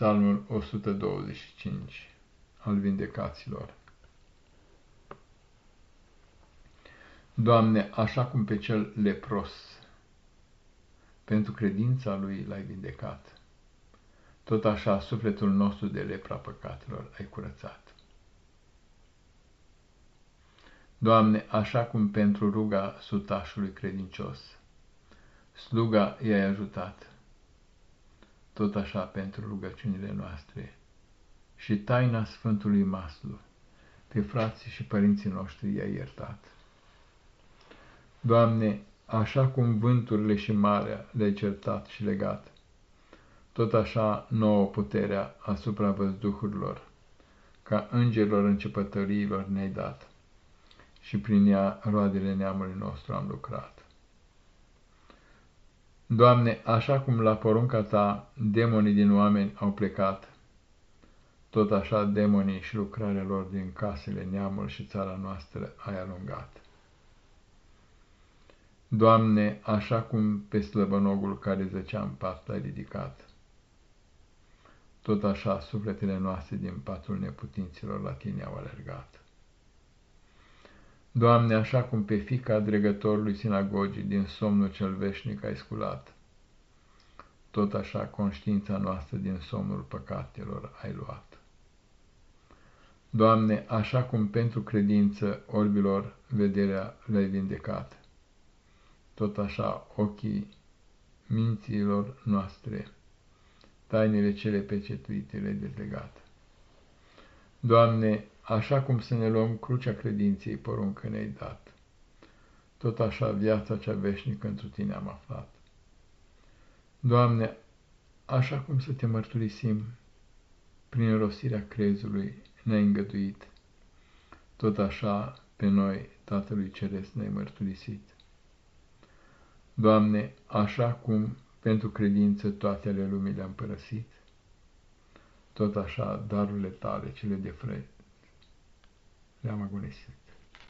Psalmul 125 al vindecaților. Doamne, așa cum pe cel lepros, pentru credința lui l-ai vindecat, tot așa sufletul nostru de lepra păcatelor ai curățat. Doamne, așa cum pentru ruga sutașului credincios, sluga i-ai ajutat, tot așa pentru rugăciunile noastre și taina Sfântului Maslu, pe frații și părinții noștri i-ai iertat. Doamne, așa cum vânturile și marea le-ai certat și legat, tot așa nouă puterea asupra văzduhurilor, ca îngerilor începătoriilor ne-ai dat, și prin ea roadele neamului nostru am lucrat. Doamne, așa cum la porunca Ta demonii din oameni au plecat, tot așa demonii și lucrarea lor din casele, neamul și țara noastră ai alungat. Doamne, așa cum pe slăbănogul care zăcea în pat ai ridicat, tot așa sufletele noastre din patul neputinților la Tine au alergat. Doamne, așa cum pe fica dregătorului sinagogii din somnul cel veșnic ai sculat, tot așa conștiința noastră din somnul păcatelor ai luat. Doamne, așa cum pentru credință orbilor vederea le-ai vindecat, tot așa ochii minților noastre, tainele cele pecetuite le dezlegat. Doamne, așa cum să ne luăm crucea credinței poruncă ne-ai dat, tot așa viața cea veșnică întru Tine am aflat. Doamne, așa cum să Te mărturisim, prin rosirea crezului ne-ai îngăduit, tot așa pe noi Tatălui Ceresc ne-ai mărturisit. Doamne, așa cum pentru credință toate ale lumii le-am părăsit, tot așa darurile tale, cele de Ya me acuerdo.